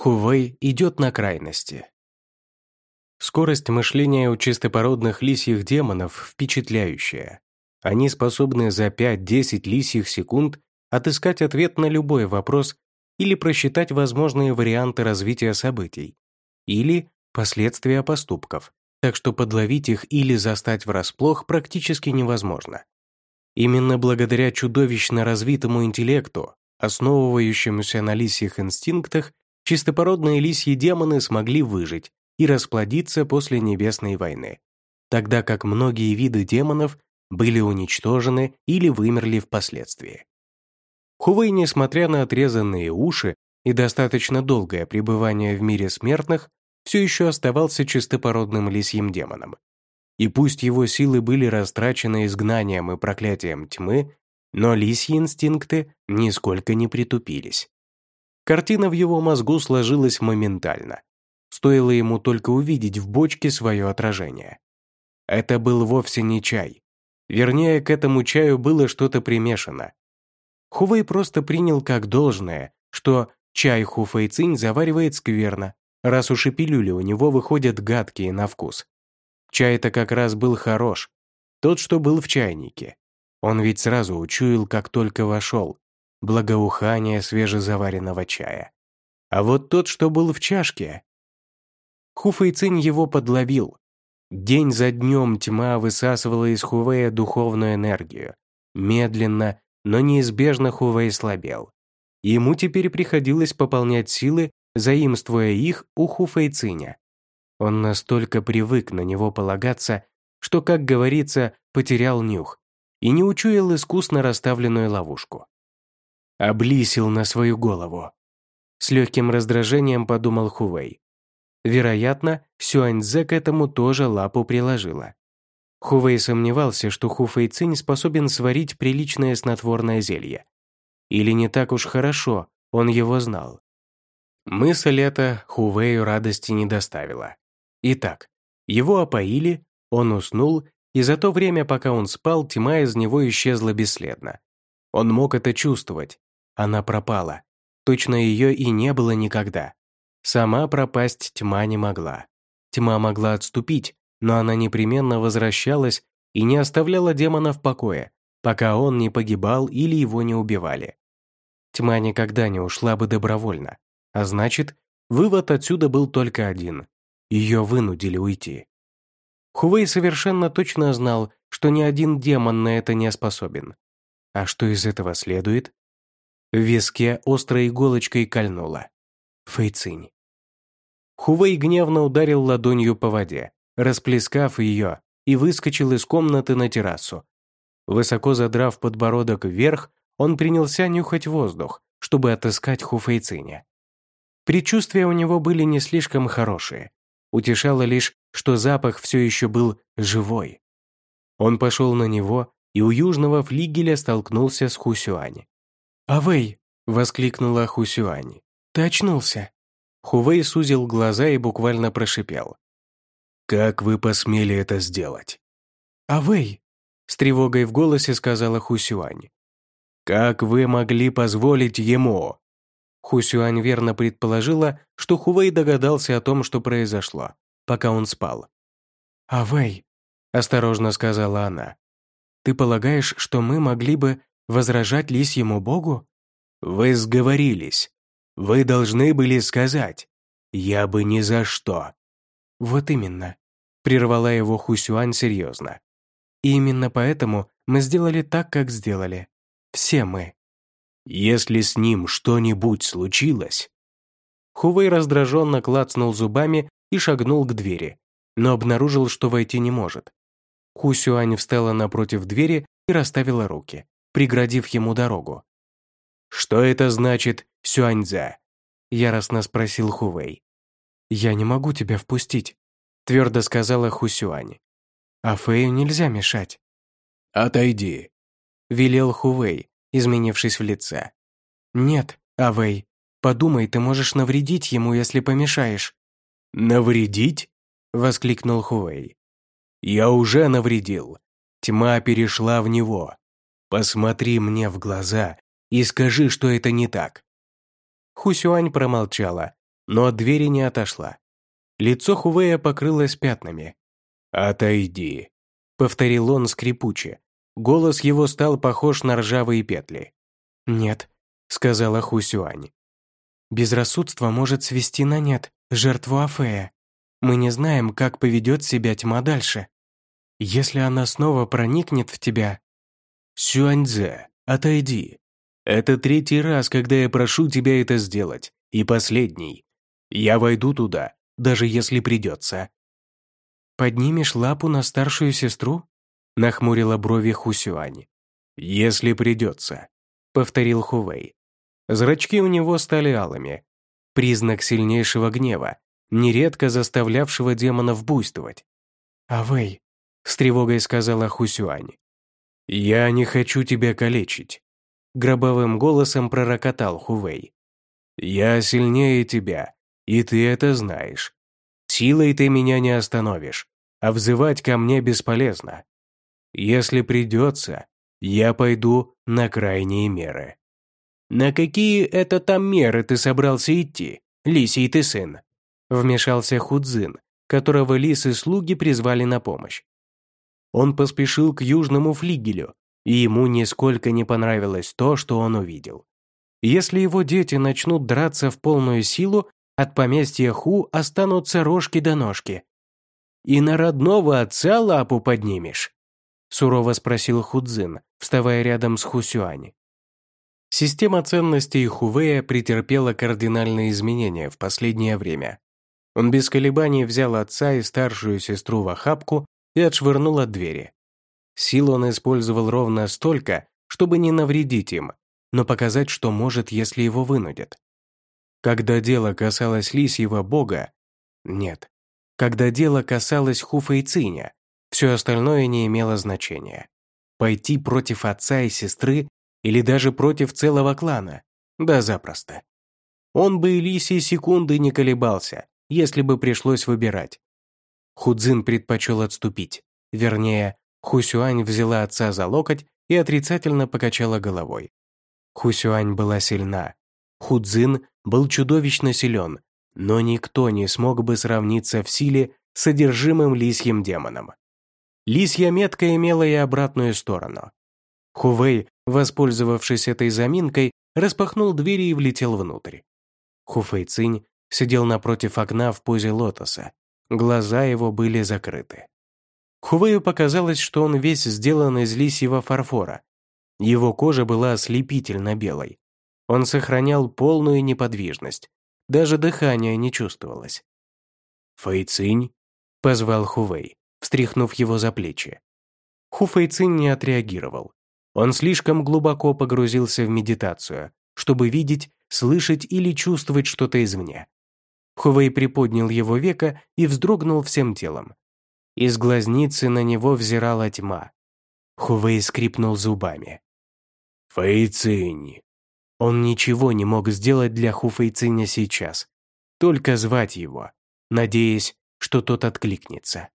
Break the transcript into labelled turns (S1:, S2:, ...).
S1: Хувей идет на крайности. Скорость мышления у чистопородных лисьих демонов впечатляющая. Они способны за 5-10 лисьих секунд отыскать ответ на любой вопрос или просчитать возможные варианты развития событий, или последствия поступков, так что подловить их или застать врасплох практически невозможно. Именно благодаря чудовищно развитому интеллекту, основывающемуся на лисьих инстинктах, чистопородные лисьи демоны смогли выжить и расплодиться после Небесной войны, тогда как многие виды демонов были уничтожены или вымерли впоследствии. Хувей, несмотря на отрезанные уши и достаточно долгое пребывание в мире смертных, все еще оставался чистопородным лисьим демоном. И пусть его силы были растрачены изгнанием и проклятием тьмы, но лисьи инстинкты нисколько не притупились. Картина в его мозгу сложилась моментально. Стоило ему только увидеть в бочке свое отражение. Это был вовсе не чай. Вернее, к этому чаю было что-то примешано. Хувей просто принял как должное, что чай хуфэйцинь заваривает скверно, раз уж и пилюли у него выходят гадкие на вкус. Чай-то как раз был хорош, тот, что был в чайнике. Он ведь сразу учуял, как только вошел, благоухание свежезаваренного чая. А вот тот, что был в чашке... Хуфэйцинь его подловил. День за днем тьма высасывала из Хувея духовную энергию. Медленно, но неизбежно Хувей слабел. Ему теперь приходилось пополнять силы, заимствуя их у Хуфэйциня. Он настолько привык на него полагаться, что, как говорится, потерял нюх и не учуял искусно расставленную ловушку. Облисил на свою голову. С легким раздражением подумал Хувей. Вероятно, Сюаньзе к этому тоже лапу приложила. Хувей сомневался, что Хуфэйцинь способен сварить приличное снотворное зелье. Или не так уж хорошо, он его знал. Мысль эта Хувею радости не доставила. Итак, его опоили, он уснул, и за то время, пока он спал, тьма из него исчезла бесследно. Он мог это чувствовать. Она пропала. Точно ее и не было никогда. Сама пропасть тьма не могла. Тьма могла отступить, но она непременно возвращалась и не оставляла демона в покое, пока он не погибал или его не убивали. Тьма никогда не ушла бы добровольно, а значит, вывод отсюда был только один. Ее вынудили уйти. Хувей совершенно точно знал, что ни один демон на это не способен. А что из этого следует? В виске острой иголочкой кольнуло. Фейцинь. Хувей гневно ударил ладонью по воде, расплескав ее, и выскочил из комнаты на террасу. Высоко задрав подбородок вверх, он принялся нюхать воздух, чтобы отыскать Хуфейциня. Предчувствия у него были не слишком хорошие. Утешало лишь, что запах все еще был живой. Он пошел на него и у южного флигеля столкнулся с Хусюань. «Авэй!» — воскликнула Хусюань. «Ты очнулся!» Хувей сузил глаза и буквально прошипел. «Как вы посмели это сделать?» «Авэй!» — с тревогой в голосе сказала Хусюань. «Как вы могли позволить ему?» Хусюань верно предположила, что Хувей догадался о том, что произошло, пока он спал. «Авэй», — осторожно сказала она, — «ты полагаешь, что мы могли бы возражать лисьему богу?» «Вы сговорились. Вы должны были сказать. Я бы ни за что». «Вот именно», — прервала его Хусюань серьезно. «И именно поэтому мы сделали так, как сделали. Все мы». «Если с ним что-нибудь случилось...» Хувей раздраженно клацнул зубами и шагнул к двери, но обнаружил, что войти не может. Хусюань встала напротив двери и расставила руки, преградив ему дорогу. «Что это значит, Сюаньза?» — яростно спросил Хувей. «Я не могу тебя впустить», — твердо сказала Хусюань. «А Фэю нельзя мешать». «Отойди», — велел Хувей, изменившись в лице. «Нет, Авэй, подумай, ты можешь навредить ему, если помешаешь». «Навредить?» — воскликнул Хувей. «Я уже навредил. Тьма перешла в него. Посмотри мне в глаза и скажи, что это не так». Хусюань промолчала, но от двери не отошла. Лицо Хувея покрылось пятнами. «Отойди», — повторил он скрипуче. Голос его стал похож на ржавые петли.
S2: «Нет», — сказала Хусюань. «Безрассудство может свести на нет жертву Афея. Мы не знаем, как поведет себя тьма дальше. Если она снова проникнет в тебя...»
S1: «Сюаньзе, отойди. Это третий раз, когда я прошу тебя это сделать, и последний. Я войду туда, даже если придется».
S2: «Поднимешь лапу на старшую сестру?» — нахмурила брови Хусюань.
S1: «Если придется», — повторил Хувей. Зрачки у него стали алыми. Признак сильнейшего гнева, нередко заставлявшего демонов буйствовать.
S2: «Авэй», — с тревогой сказала Хусюань.
S1: «Я не хочу тебя калечить», — гробовым голосом пророкотал Хувей. «Я сильнее тебя, и ты это знаешь. Силой ты меня не остановишь, а взывать ко мне бесполезно. Если придется, я пойду на крайние меры». «На какие это там меры ты собрался идти, лисий ты сын?» Вмешался Худзин, которого лисы-слуги призвали на помощь. Он поспешил к южному флигелю, и ему нисколько не понравилось то, что он увидел. Если его дети начнут драться в полную силу, от поместья Ху останутся рожки до ножки. «И на родного отца лапу поднимешь?» сурово спросил Худзин, вставая рядом с Хусюань. Система ценностей Хувея претерпела кардинальные изменения в последнее время. Он без колебаний взял отца и старшую сестру в охапку и отшвырнул от двери. Сил он использовал ровно столько, чтобы не навредить им, но показать, что может, если его вынудят. Когда дело касалось лисьего бога, нет. Когда дело касалось Хуфейциня, все остальное не имело значения. Пойти против отца и сестры или даже против целого клана? Да запросто. Он бы и лисий секунды не колебался, если бы пришлось выбирать. Худзин предпочел отступить. Вернее, Хусюань взяла отца за локоть и отрицательно покачала головой. Хусюань была сильна. Худзин был чудовищно силен, но никто не смог бы сравниться в силе с содержимым лисьим демоном. Лисья метка имела и обратную сторону. Хувей, воспользовавшись этой заминкой, распахнул двери и влетел внутрь. Хуфэй Цинь сидел напротив окна в позе лотоса. Глаза его были закрыты. Хувею показалось, что он весь сделан из лисьего фарфора. Его кожа была ослепительно белой. Он сохранял полную неподвижность. Даже дыхания не чувствовалось. «Фэйцинь?» — позвал Хувей, встряхнув его за плечи. Хуфэйцинь не отреагировал. Он слишком глубоко погрузился в медитацию, чтобы видеть, слышать или чувствовать что-то извне. Хувей приподнял его века и вздрогнул всем телом. Из глазницы на него взирала тьма. Хувей скрипнул зубами. «Фэйцинь!» Он ничего не мог сделать для Хуфэйциня сейчас, только звать его, надеясь, что тот откликнется.